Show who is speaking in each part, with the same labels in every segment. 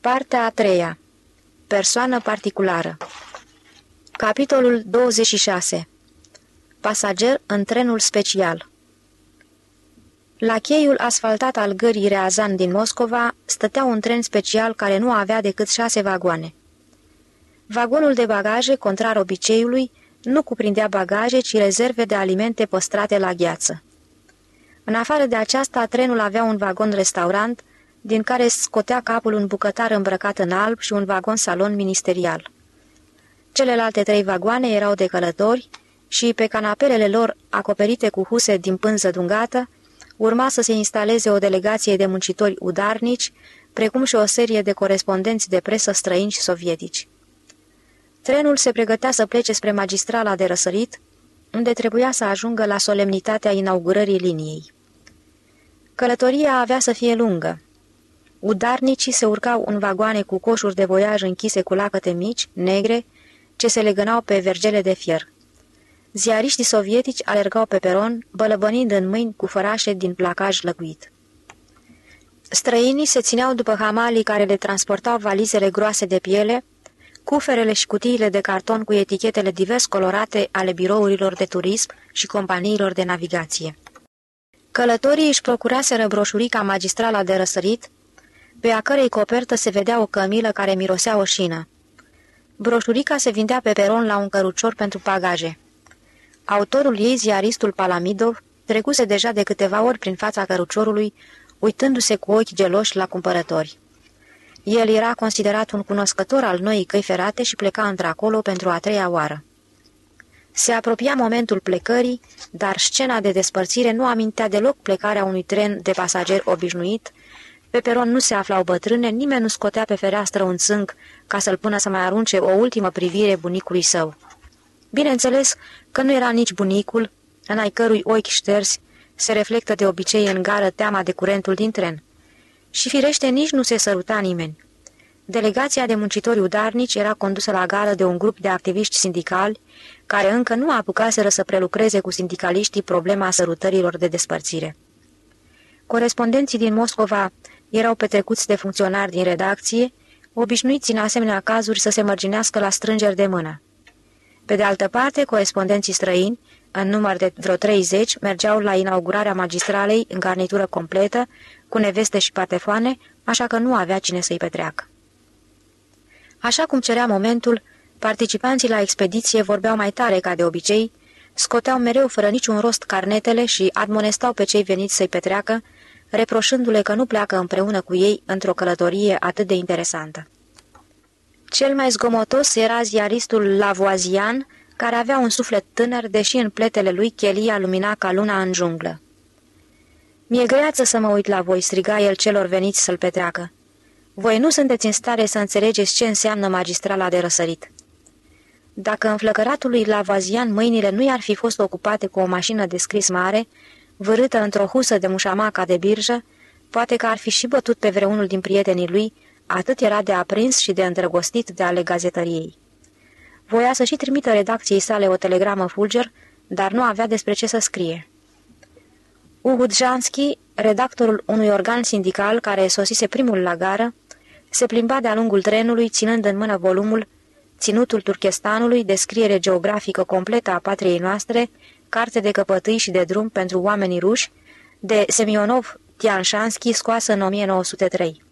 Speaker 1: Partea a treia Persoană particulară Capitolul 26 Pasager în trenul special La cheiul asfaltat al gării Reazan din Moscova stătea un tren special care nu avea decât șase vagoane. Vagonul de bagaje, contrar obiceiului, nu cuprindea bagaje, ci rezerve de alimente păstrate la gheață. În afară de aceasta, trenul avea un vagon restaurant, din care scotea capul un bucătar îmbrăcat în alb și un vagon salon ministerial. Celelalte trei vagoane erau de călători și pe canapelele lor, acoperite cu huse din pânză dungată, urma să se instaleze o delegație de muncitori udarnici, precum și o serie de corespondenți de presă străini și sovietici. Trenul se pregătea să plece spre magistrala de răsărit, unde trebuia să ajungă la solemnitatea inaugurării liniei. Călătoria avea să fie lungă. Udarnicii se urcau în vagoane cu coșuri de voiaj închise cu lacăte mici, negre, ce se legănau pe vergele de fier. Ziariștii sovietici alergau pe peron, bălăbănind în mâini cu fărașe din placaj lăguit. Străinii se țineau după hamalii care le transportau valizele groase de piele, cuferele și cutiile de carton cu etichetele divers colorate ale birourilor de turism și companiilor de navigație. Călătorii își procuraseră broșurica magistrala de răsărit, pe a cărei copertă se vedea o cămilă care mirosea o șină. Broșurica se vindea pe peron la un cărucior pentru bagaje. Autorul ei, ziaristul Palamidov, trecuse deja de câteva ori prin fața căruciorului, uitându-se cu ochi geloși la cumpărători. El era considerat un cunoscător al noii căi ferate și pleca într-acolo pentru a treia oară. Se apropia momentul plecării, dar scena de despărțire nu amintea deloc plecarea unui tren de pasageri obișnuit. Pe peron nu se aflau bătrâne, nimeni nu scotea pe fereastră un țânc ca să-l pună să mai arunce o ultimă privire bunicului său. Bineînțeles că nu era nici bunicul, în ai cărui ochi ștersi se reflectă de obicei în gară teama de curentul din tren. Și firește nici nu se săruta nimeni. Delegația de muncitori udarnici era condusă la gară de un grup de activiști sindicali care încă nu apucaseră să prelucreze cu sindicaliștii problema sărutărilor de despărțire. Corespondenții din Moscova erau petrecuți de funcționari din redacție, obișnuiți în asemenea cazuri să se mărginească la strângeri de mână. Pe de altă parte, corespondenții străini, în număr de vreo 30, mergeau la inaugurarea magistralei în garnitură completă, cu neveste și patefoane, așa că nu avea cine să-i petreacă. Așa cum cerea momentul, participanții la expediție vorbeau mai tare ca de obicei, scoteau mereu fără niciun rost carnetele și admonestau pe cei veniți să-i petreacă, reproșându-le că nu pleacă împreună cu ei într-o călătorie atât de interesantă. Cel mai zgomotos era ziaristul Lavoazian, care avea un suflet tânăr, deși în pletele lui chelia lumina ca luna în junglă. Mi-e greață să mă uit la voi," striga el celor veniți să-l petreacă. Voi nu sunteți în stare să înțelegeți ce înseamnă magistrala de răsărit." Dacă în flăcăratul lui Lavazian mâinile nu i-ar fi fost ocupate cu o mașină de scris mare, vârâtă într-o husă de mușamaca de birjă, poate că ar fi și bătut pe vreunul din prietenii lui, atât era de aprins și de îndrăgostit de ale gazetăriei. Voia să și trimită redacției sale o telegramă fulger, dar nu avea despre ce să scrie. Uhudjanski, redactorul unui organ sindical care sosise primul la gară, se plimba de-a lungul trenului, ținând în mână volumul Ținutul Turchestanului, descriere geografică completă a patriei noastre, carte de căpătâi și de drum pentru oamenii ruși, de Semionov Tianșanski, scoasă în 1903.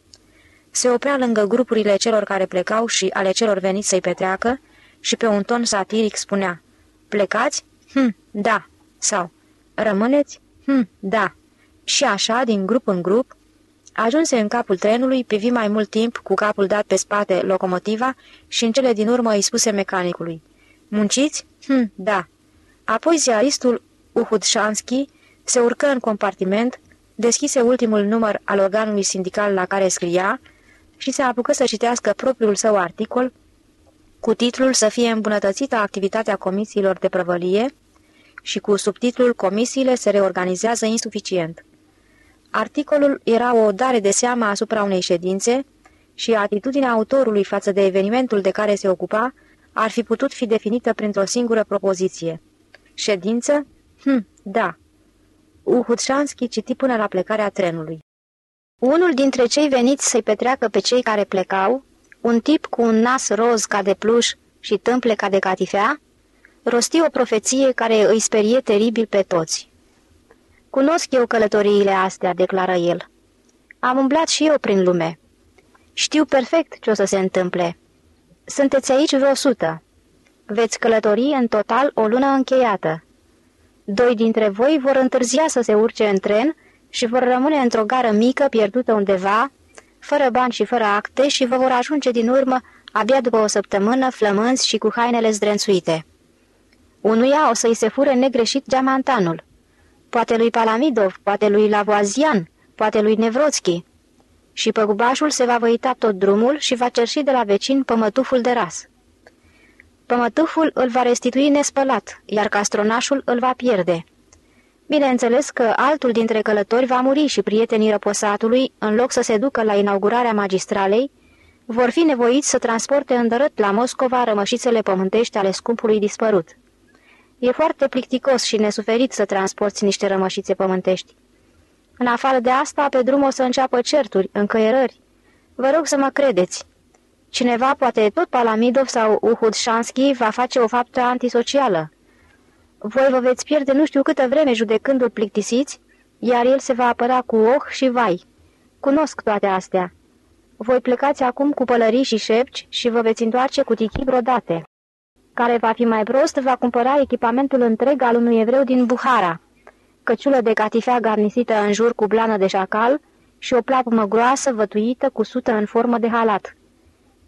Speaker 1: Se oprea lângă grupurile celor care plecau și ale celor veniți să-i petreacă și pe un ton satiric spunea Plecați? Hm, da. Sau Rămâneți? Hm, da. Și așa, din grup în grup, ajunse în capul trenului, privi mai mult timp cu capul dat pe spate locomotiva și în cele din urmă îi spuse mecanicului. Munciți? Hm, da. Apoi ziaristul Uhudșanski se urcă în compartiment, deschise ultimul număr al organului sindical la care scria și se apucă să citească propriul său articol cu titlul să fie îmbunătățită activitatea comisiilor de prăvălie și cu subtitlul Comisiile se reorganizează insuficient. Articolul era o dare de seamă asupra unei ședințe și atitudinea autorului față de evenimentul de care se ocupa ar fi putut fi definită printr-o singură propoziție. Ședință? Hm, da. Uhudșanski citi până la plecarea trenului. Unul dintre cei veniți să-i petreacă pe cei care plecau, un tip cu un nas roz ca de pluș și tâmple ca de catifea, rosti o profeție care îi sperie teribil pe toți. Cunosc eu călătoriile astea," declară el. Am umblat și eu prin lume. Știu perfect ce o să se întâmple. Sunteți aici vreo sută. Veți călători în total o lună încheiată. Doi dintre voi vor întârzia să se urce în tren și vor rămâne într-o gară mică pierdută undeva, fără bani și fără acte și vă vor ajunge din urmă abia după o săptămână flămânți și cu hainele zdrențuite. Unuia o să-i se fure negreșit geamantanul. Poate lui Palamidov, poate lui Lavoazian, poate lui Nevroțchi. Și păgubașul se va văita tot drumul și va cerși de la vecin pămătuful de ras. Pămătuful îl va restitui nespălat, iar castronașul îl va pierde. Bineînțeles că altul dintre călători va muri și prietenii răposatului, în loc să se ducă la inaugurarea magistralei, vor fi nevoiți să transporte îndărât la Moscova rămășițele pământești ale scumpului dispărut. E foarte plicticos și nesuferit să transporti niște rămășițe pământești. În afară de asta, pe drum o să înceapă certuri, încăierări. Vă rog să mă credeți. Cineva, poate tot Palamidov sau Uhud Shansky, va face o faptă antisocială. Voi vă veți pierde nu știu câtă vreme judecându-l plictisiți, iar el se va apăra cu oh și vai. Cunosc toate astea. Voi plecați acum cu pălării și șepci și vă veți întoarce cu tichii brodate. Care va fi mai prost, va cumpăra echipamentul întreg al unui evreu din Buhara, căciulă de catifea garnisită în jur cu blană de șacal și o plapumă groasă vătuită cu sută în formă de halat.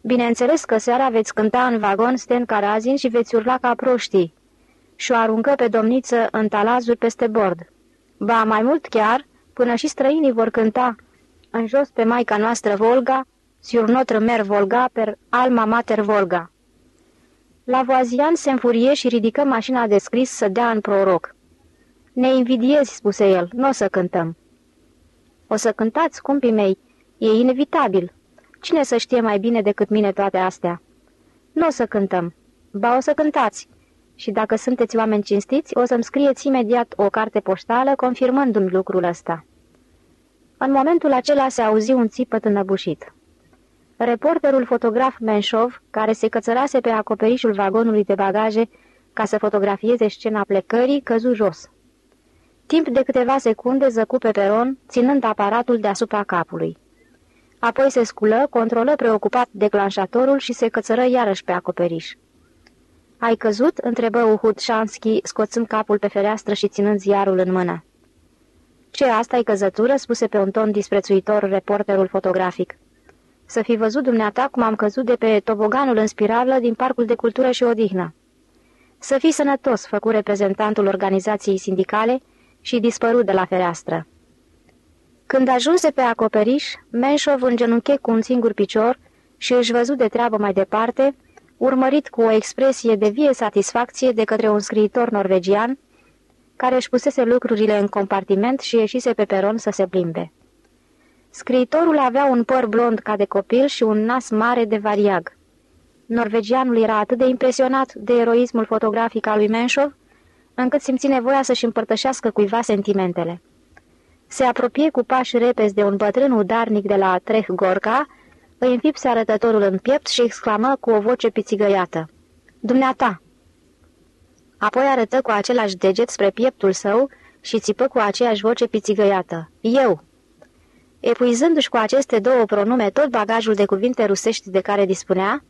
Speaker 1: Bineînțeles că seara veți cânta în vagon Sten Carazin și veți urla ca proștii și o aruncă pe domniță în talazuri peste bord. Ba, mai mult chiar, până și străinii vor cânta în jos pe maica noastră Volga, sur notre mer Volga per alma mater Volga. Lavoazian se înfurie și ridică mașina de scris să dea în proroc. Ne invidiezi, spuse el, nu o să cântăm. O să cântați, scumpii mei, e inevitabil. Cine să știe mai bine decât mine toate astea? Nu o să cântăm. Ba, o să cântați. Și dacă sunteți oameni cinstiți, o să-mi scrieți imediat o carte poștală confirmându-mi lucrul ăsta. În momentul acela se auzi un țipăt înăbușit. Reporterul fotograf Menșov, care se cățărase pe acoperișul vagonului de bagaje ca să fotografieze scena plecării, căzu jos. Timp de câteva secunde zăcu pe peron, ținând aparatul deasupra capului. Apoi se sculă, controlă preocupat declanșatorul și se cățără iarăși pe acoperiș. Ai căzut?" întrebă Uhud Shansky, scoțând capul pe fereastră și ținând ziarul în mână. Ce, asta e căzătură?" spuse pe un ton disprețuitor reporterul fotografic. Să fi văzut dumneata cum am căzut de pe toboganul în spirală din Parcul de Cultură și Odihnă. Să fii sănătos, făcu reprezentantul organizației sindicale și dispărut de la fereastră. Când ajunse pe acoperiș, Menșov îngenunche cu un singur picior și își văzut de treabă mai departe, urmărit cu o expresie de vie satisfacție de către un scriitor norvegian, care își pusese lucrurile în compartiment și ieșise pe peron să se plimbe. Scriitorul avea un păr blond ca de copil și un nas mare de variag. Norvegianul era atât de impresionat de eroismul fotografic al lui Menșov, încât simți nevoia să-și împărtășească cuiva sentimentele. Se apropie cu pași repezi de un bătrân udarnic de la Treh Gorka, îi înfipse arătătorul în piept și exclamă cu o voce pițigăiată. Dumneata! Apoi arătă cu același deget spre pieptul său și țipă cu aceeași voce pițigăiată. Eu! Epuizându-și cu aceste două pronume tot bagajul de cuvinte rusești de care dispunea,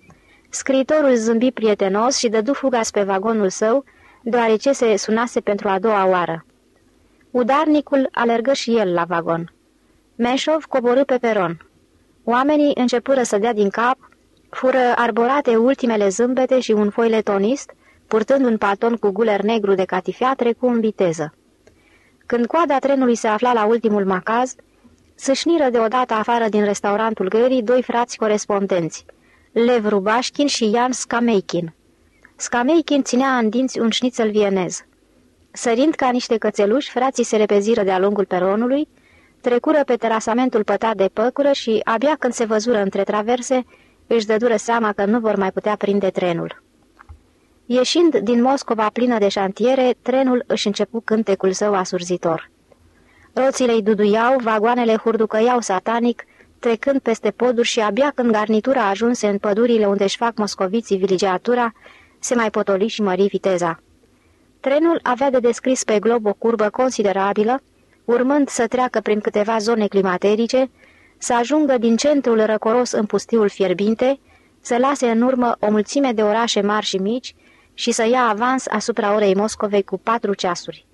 Speaker 1: scriitorul zâmbi prietenos și dădu fuga spre vagonul său, deoarece se sunase pentru a doua oară. Udarnicul alergă și el la vagon. Meșov coborâ pe peron. Oamenii începură să dea din cap, fură arborate ultimele zâmbete și un foi letonist, purtând un palton cu guler negru de catifea, trecu în viteză. Când coada trenului se afla la ultimul macaz, sâșniră deodată afară din restaurantul gării doi frați corespondenți, Lev Rubașkin și Ian Skameikin. Skameikin ținea în dinți un șnițel vienez. Sărind ca niște cățeluși, frații se repeziră de-a lungul peronului, trecură pe terasamentul pătat de păcură și, abia când se văzură între traverse, își dădură seama că nu vor mai putea prinde trenul. Ieșind din Moscova plină de șantiere, trenul își începu cântecul său asurzitor. Roțile îi duduiau, vagoanele hurducăiau satanic, trecând peste poduri și abia când garnitura ajunse în pădurile unde își fac moscoviții viligeatura, se mai potoli și mări viteza. Trenul avea de descris pe glob o curbă considerabilă, urmând să treacă prin câteva zone climaterice, să ajungă din centrul răcoros în pustiul fierbinte, să lase în urmă o mulțime de orașe mari și mici și să ia avans asupra orei Moscovei cu patru ceasuri.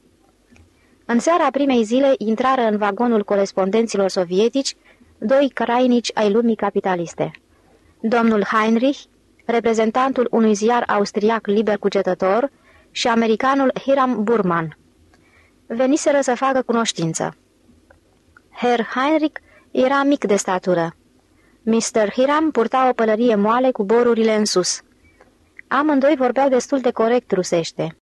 Speaker 1: În seara primei zile intrară în vagonul corespondenților sovietici doi crainici ai lumii capitaliste. Domnul Heinrich, reprezentantul unui ziar austriac liber cugetător, și americanul Hiram Burman. Veniseră să facă cunoștință. Herr Heinrich era mic de statură. Mr. Hiram purta o pălărie moale cu borurile în sus. Amândoi vorbeau destul de corect rusește.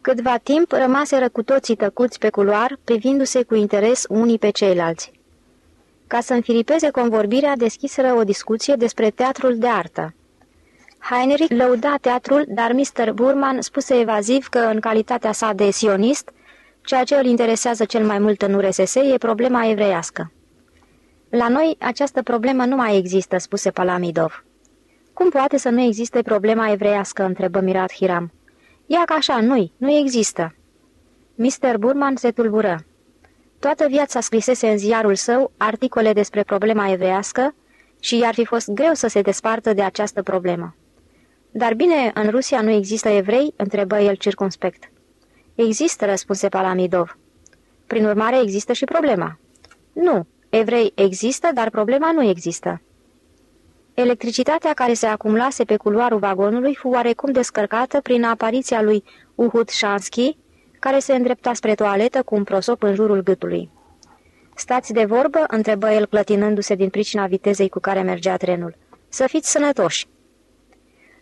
Speaker 1: Câtva timp rămaseră cu toții tăcuți pe culoar, privindu-se cu interes unii pe ceilalți. Ca să înfilipeze convorbirea, deschiseră o discuție despre teatrul de artă. Heinrich lăuda teatrul, dar Mr. Burman spuse evaziv că, în calitatea sa de sionist, ceea ce îl interesează cel mai mult în URSS e problema evreiască. La noi această problemă nu mai există, spuse Palamidov. Cum poate să nu existe problema evreiască, întrebă mirat Hiram. Ia ca așa, nu nu există. Mr. Burman se tulbură. Toată viața scrisese în ziarul său articole despre problema evreiască și i-ar fi fost greu să se despartă de această problemă. Dar bine, în Rusia nu există evrei?" întrebă el circunspect. Există," răspunse Palamidov. Prin urmare, există și problema. Nu, evrei există, dar problema nu există. Electricitatea care se acumulase pe culoarul vagonului fu oarecum descărcată prin apariția lui Uhud Shansky, care se îndrepta spre toaletă cu un prosop în jurul gâtului. Stați de vorbă?" întrebă el clătinându-se din pricina vitezei cu care mergea trenul. Să fiți sănătoși!"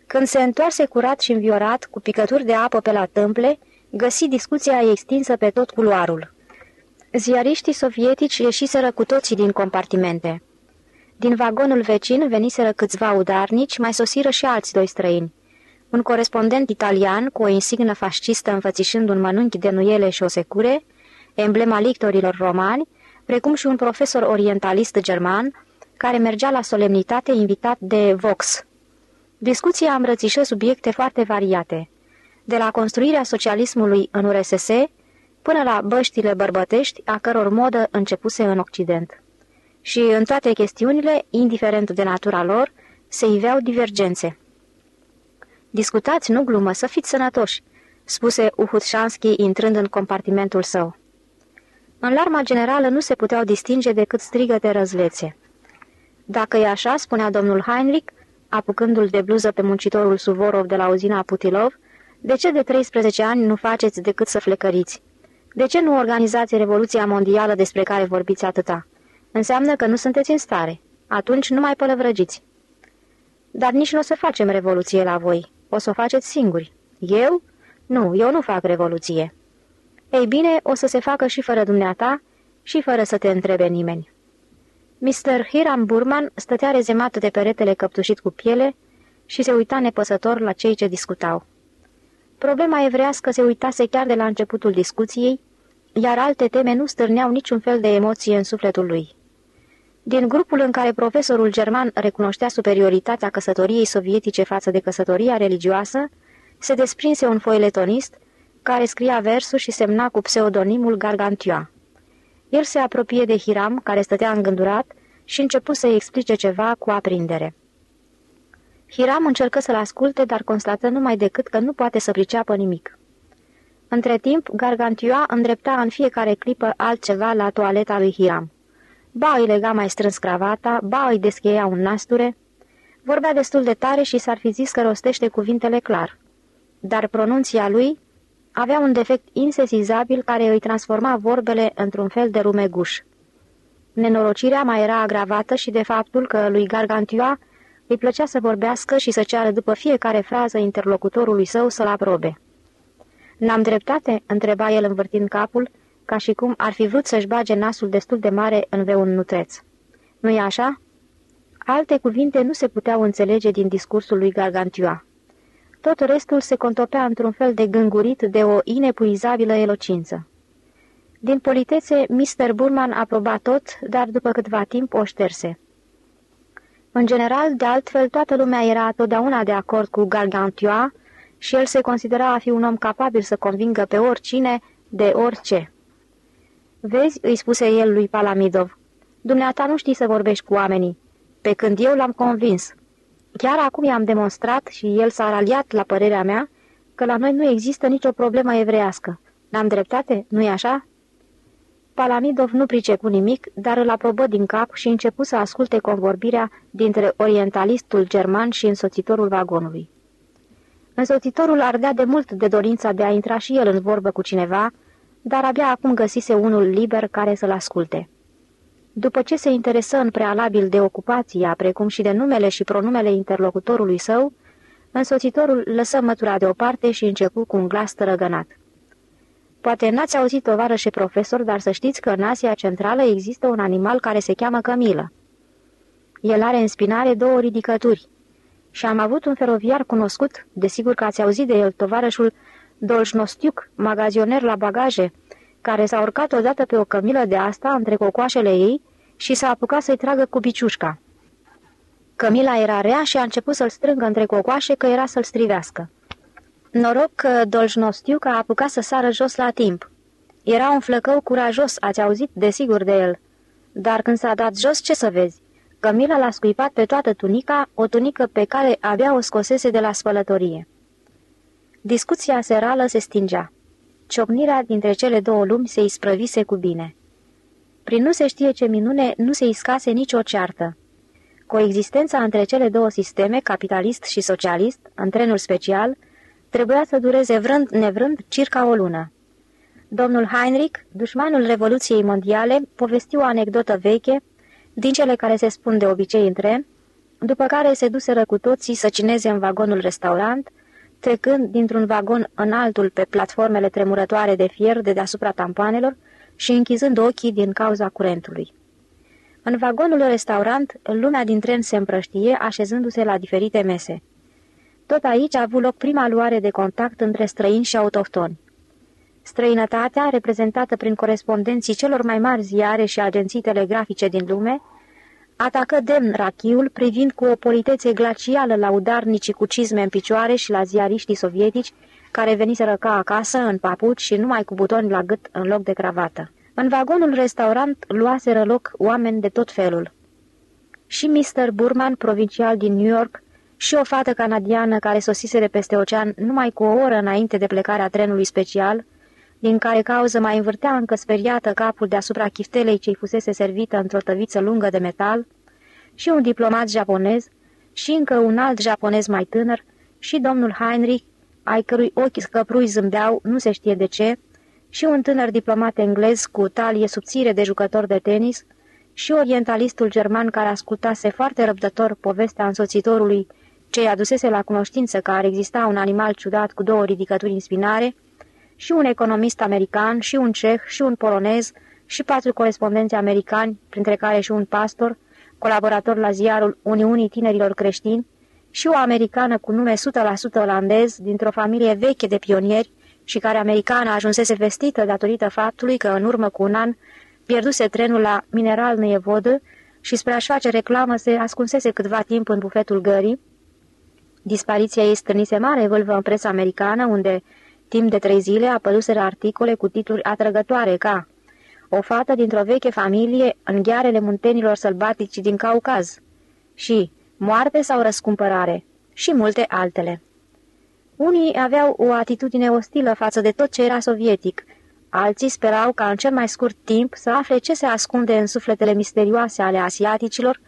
Speaker 1: Când se întoarse curat și înviorat, cu picături de apă pe la tâmple, găsi discuția extinsă pe tot culoarul. Ziariștii sovietici ieșiseră cu toții din compartimente. Din vagonul vecin veniseră câțiva udarnici, mai sosiră și alți doi străini. Un corespondent italian cu o insignă fascistă înfățișând un mănunchi de nuiele și o secure, emblema lictorilor romani, precum și un profesor orientalist german, care mergea la solemnitate invitat de Vox, Discuția îmbrățișă subiecte foarte variate, de la construirea socialismului în URSS până la băștile bărbătești, a căror modă începuse în Occident. Și în toate chestiunile, indiferent de natura lor, se iveau divergențe. Discutați, nu glumă, să fiți sănătoși, spuse Uhutșanski intrând în compartimentul său. În larma generală nu se puteau distinge decât strigăte răzlețe. Dacă e așa, spunea domnul Heinrich, apucându-l de bluză pe muncitorul Suvorov de la uzina Putilov, de ce de 13 ani nu faceți decât să flecăriți? De ce nu organizați Revoluția Mondială despre care vorbiți atâta? Înseamnă că nu sunteți în stare. Atunci nu mai pălăvrăgiți. Dar nici nu o să facem revoluție la voi. O să o faceți singuri. Eu? Nu, eu nu fac revoluție. Ei bine, o să se facă și fără dumneata și fără să te întrebe nimeni. Mr. Hiram Burman stătea rezemat de peretele căptușit cu piele și se uita nepăsător la cei ce discutau. Problema evrească se uitase chiar de la începutul discuției, iar alte teme nu stârneau niciun fel de emoție în sufletul lui. Din grupul în care profesorul german recunoștea superioritatea căsătoriei sovietice față de căsătoria religioasă, se desprinse un foiletonist care scria versuri și semna cu pseudonimul Gargantua. El se apropie de Hiram, care stătea îngândurat, și începu să-i explice ceva cu aprindere. Hiram încercă să-l asculte, dar constată numai decât că nu poate să priceapă nimic. Între timp, Gargantua îndrepta în fiecare clipă altceva la toaleta lui Hiram. Ba îi lega mai strâns cravata, ba îi descheia un nasture. Vorbea destul de tare și s-ar fi zis că rostește cuvintele clar. Dar pronunția lui avea un defect insesizabil care îi transforma vorbele într-un fel de rumeguș. Nenorocirea mai era agravată și de faptul că lui Gargantua îi plăcea să vorbească și să ceară după fiecare frază interlocutorului său să-l aprobe. N-am dreptate?" întreba el învârtind capul, ca și cum ar fi vrut să-și bage nasul destul de mare în veun nutreț. Nu-i așa?" Alte cuvinte nu se puteau înțelege din discursul lui Gargantua. Tot restul se contopea într-un fel de gângurit de o inepuizabilă elocință. Din politețe, Mr. Burman aproba tot, dar după câtva timp o șterse. În general, de altfel, toată lumea era totdeauna de acord cu Gargantua și el se considera a fi un om capabil să convingă pe oricine de orice. Vezi, îi spuse el lui Palamidov, dumneata nu știi să vorbești cu oamenii, pe când eu l-am convins. Chiar acum i-am demonstrat și el s-a raliat la părerea mea că la noi nu există nicio problemă evreiască. N-am dreptate? Nu-i așa? Palamidov nu pricepu nimic, dar îl aprobă din cap și începu să asculte convorbirea dintre orientalistul german și însoțitorul vagonului. Însoțitorul ardea de mult de dorința de a intra și el în vorbă cu cineva, dar abia acum găsise unul liber care să-l asculte. După ce se interesă în prealabil de ocupația, precum și de numele și pronumele interlocutorului său, însoțitorul lăsă mătura deoparte și începu cu un glas tărăgănat. Poate n-ați auzit, tovarășe profesor, dar să știți că în Asia Centrală există un animal care se cheamă cămilă. El are în spinare două ridicături. Și am avut un feroviar cunoscut, desigur că ați auzit de el, tovarășul Dolșnostiuc, magazioner la bagaje, care s-a urcat odată pe o cămilă de asta între cocoașele ei și s-a apucat să-i tragă cu biciușca. Cămila era rea și a început să-l strângă între cocoașe că era să-l strivească. Noroc că Dolșnostiu a apucat să sară jos la timp. Era un flăcău curajos, ați auzit desigur de el. Dar când s-a dat jos, ce să vezi? Cămila l-a scuipat pe toată tunica, o tunică pe care abia o scosese de la spălătorie. Discuția serală se stingea. Ciocnirea dintre cele două lumi se isprăvise cu bine. Prin nu se știe ce minune, nu se iscase nicio ceartă. Coexistența între cele două sisteme, capitalist și socialist, în trenul special, trebuia să dureze vrând nevrând circa o lună. Domnul Heinrich, dușmanul Revoluției Mondiale, povesti o anecdotă veche, din cele care se spun de obicei în tren, după care se duseră cu toții să cineze în vagonul restaurant, trecând dintr-un vagon în altul pe platformele tremurătoare de fier de deasupra tampoanelor și închizând ochii din cauza curentului. În vagonul restaurant, lumea din tren se împrăștie, așezându-se la diferite mese. Tot aici a avut loc prima luare de contact între străini și autohtoni. Străinătatea, reprezentată prin corespondenții celor mai mari ziare și agenții telegrafice din lume, atacă demn rachiul privind cu o politețe glacială la udarnicii cu cizme în picioare și la ziariștii sovietici care veniseră ca acasă în papuci și numai cu butoni la gât în loc de cravată. În vagonul restaurant luaseră loc oameni de tot felul. Și Mr. Burman, provincial din New York, și o fată canadiană care sosise de peste ocean numai cu o oră înainte de plecarea trenului special, din care cauză mai învârtea încă speriată capul deasupra chiftelei ce-i fusese servită într-o tăviță lungă de metal, și un diplomat japonez, și încă un alt japonez mai tânăr, și domnul Heinrich, ai cărui ochi scăprui zâmbeau, nu se știe de ce, și un tânăr diplomat englez cu talie subțire de jucător de tenis, și orientalistul german care ascultase foarte răbdător povestea însoțitorului ce-i adusese la cunoștință că ar exista un animal ciudat cu două ridicături în spinare, și un economist american, și un ceh, și un polonez, și patru corespondenți americani, printre care și un pastor, colaborator la ziarul Uniunii Tinerilor Creștini, și o americană cu nume 100% olandez, dintr-o familie veche de pionieri și care americana ajunsese vestită datorită faptului că în urmă cu un an pierduse trenul la Mineral Neievodă și spre a-și face reclamă se ascunsese câtva timp în bufetul gării. Dispariția ei strânise mare vâlvă în presa americană, unde timp de trei zile apăruseră articole cu titluri atrăgătoare ca O fată dintr-o veche familie în ghearele muntenilor sălbatici din Caucaz și Moarte sau răscumpărare și multe altele. Unii aveau o atitudine ostilă față de tot ce era sovietic, alții sperau ca în cel mai scurt timp să afle ce se ascunde în sufletele misterioase ale asiaticilor,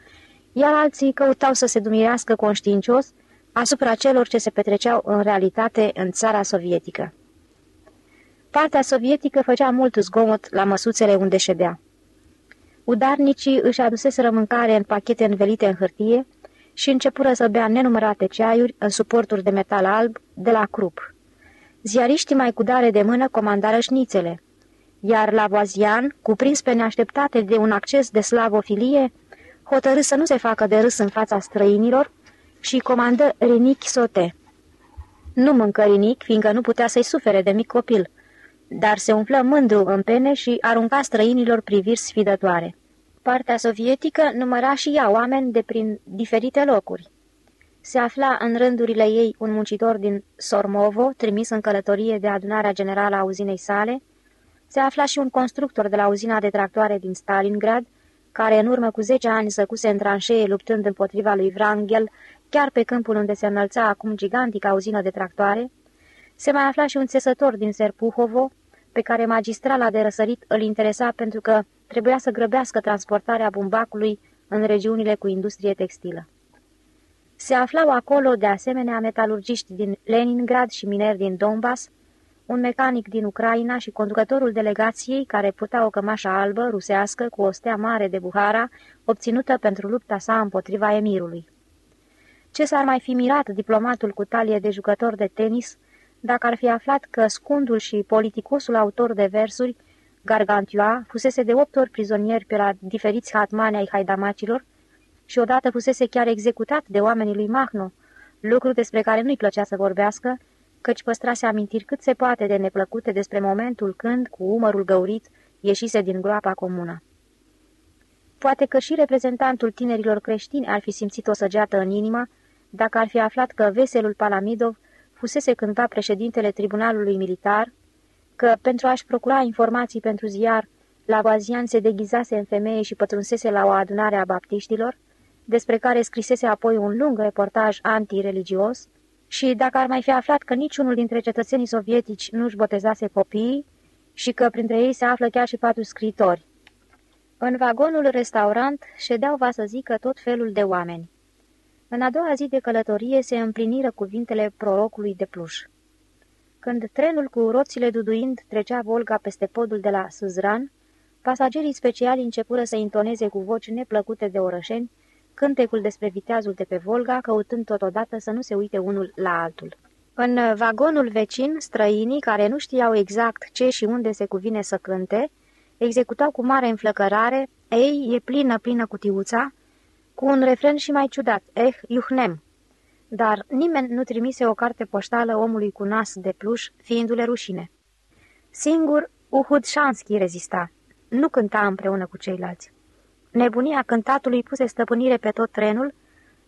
Speaker 1: iar alții căutau să se dumirească conștiincios asupra celor ce se petreceau în realitate în țara sovietică. Partea sovietică făcea mult zgomot la măsuțele unde ședea. Udarnicii își aduseseră mâncare în pachete învelite în hârtie și începură să bea nenumărate ceaiuri în suporturi de metal alb de la Krupp. Ziariștii mai cu dare de mână comandară șnițele, iar Lavoisian, cuprins pe neașteptate de un acces de slavofilie, hotărâ să nu se facă de râs în fața străinilor și comandă rinic sote. Nu mâncă rinic, fiindcă nu putea să-i sufere de mic copil, dar se umflă mândru în pene și arunca străinilor priviri sfidătoare. Partea sovietică număra și ea oameni de prin diferite locuri. Se afla în rândurile ei un muncitor din Sormovo, trimis în călătorie de adunarea generală a uzinei sale, se afla și un constructor de la uzina de tractoare din Stalingrad, care în urmă cu 10 ani zăcuse în tranșee luptând împotriva lui Wrangel, chiar pe câmpul unde se înălța acum gigantica uzină de tractoare, se mai afla și un țesător din Serpuhovo, pe care magistrala de răsărit îl interesa pentru că trebuia să grăbească transportarea bumbacului în regiunile cu industrie textilă. Se aflau acolo, de asemenea, metalurgiști din Leningrad și mineri din Donbass, un mecanic din Ucraina și conducătorul delegației care purta o cămașă albă, rusească, cu o stea mare de Buhara, obținută pentru lupta sa împotriva emirului. Ce s-ar mai fi mirat diplomatul cu talie de jucător de tenis dacă ar fi aflat că scundul și politicosul autor de versuri, Gargantua, fusese de opt ori prizonier pe la diferiți hatmani ai haidamacilor și odată fusese chiar executat de oamenii lui Mahno, lucru despre care nu-i plăcea să vorbească, căci păstrase amintiri cât se poate de neplăcute despre momentul când, cu umărul găurit, ieșise din groapa comună. Poate că și reprezentantul tinerilor creștini ar fi simțit o săgeată în inimă, dacă ar fi aflat că veselul Palamidov fusese cândva președintele tribunalului militar, că pentru a-și procura informații pentru ziar, Lavoisian se deghizase în femeie și pătrunsese la o adunare a baptiștilor, despre care scrisese apoi un lung reportaj antireligios, și dacă ar mai fi aflat că niciunul dintre cetățenii sovietici nu-și botezase copiii și că printre ei se află chiar și patru scritori. În vagonul restaurant ședeau, va să zică, tot felul de oameni. În a doua zi de călătorie se împliniră cuvintele prorocului de pluș. Când trenul cu roțile duduind trecea Volga peste podul de la Suzran, pasagerii speciali începură să intoneze cu voci neplăcute de orășeni cântecul despre viteazul de pe Volga, căutând totodată să nu se uite unul la altul. În vagonul vecin, străinii, care nu știau exact ce și unde se cuvine să cânte, executau cu mare înflăcărare, Ei, e plină, plină cutiuța, cu un refren și mai ciudat, Eh, iuhnem. Dar nimeni nu trimise o carte poștală omului cu nas de pluș, fiindu-le rușine. Singur, Uhud Shansky rezista. Nu cânta împreună cu ceilalți. Nebunia cântatului puse stăpânire pe tot trenul,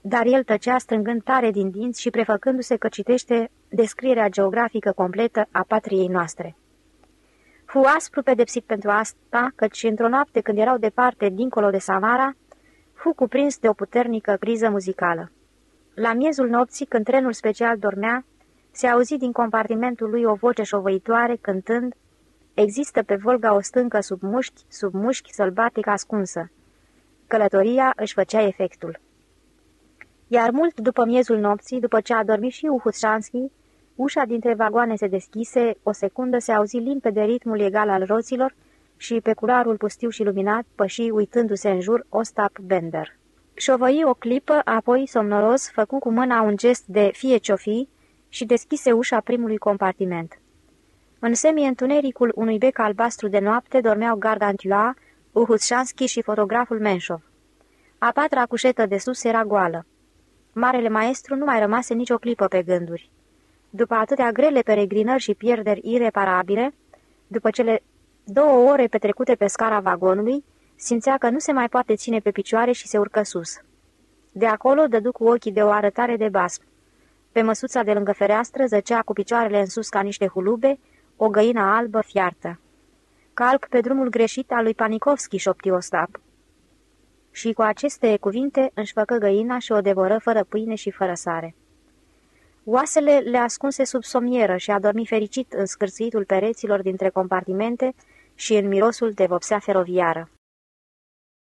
Speaker 1: dar el tăcea strângând tare din dinți și prefăcându-se că citește descrierea geografică completă a patriei noastre. Fu aspru pedepsit pentru asta, căci într-o noapte când erau departe, dincolo de Samara, fu cuprins de o puternică criză muzicală. La miezul nopții, când trenul special dormea, se auzi din compartimentul lui o voce șovăitoare cântând Există pe Volga o stâncă sub mușchi, sub mușchi sălbatic ascunsă. Călătoria își făcea efectul. Iar mult după miezul nopții, după ce a dormit și Uhushanski, ușa dintre vagoane se deschise, o secundă se auzi limpede ritmul egal al roților și pe culoarul pustiu și luminat păși uitându-se în jur Ostap Bender. Șovăi o clipă, apoi, somnoros, făcu cu mâna un gest de fie ce fi și deschise ușa primului compartiment. În semi-întunericul unui bec albastru de noapte dormeau Gargantua, Uhushanski și fotograful Menșov. A patra cușetă de sus era goală. Marele maestru nu mai rămase nicio clipă pe gânduri. După atâtea grele peregrinări și pierderi ireparabile, după cele două ore petrecute pe scara vagonului, simțea că nu se mai poate ține pe picioare și se urcă sus. De acolo dădu cu ochii de o arătare de basm. Pe măsuța de lângă fereastră zăcea cu picioarele în sus ca niște hulube o găină albă fiartă. Calc pe drumul greșit al lui Panikovski, șopti Ostap. Și cu aceste cuvinte își făcă găina și o devoră fără pâine și fără sare. Oasele le ascunse sub somnieră și a dormit fericit în scârțuitul pereților dintre compartimente și în mirosul de vopsea feroviară.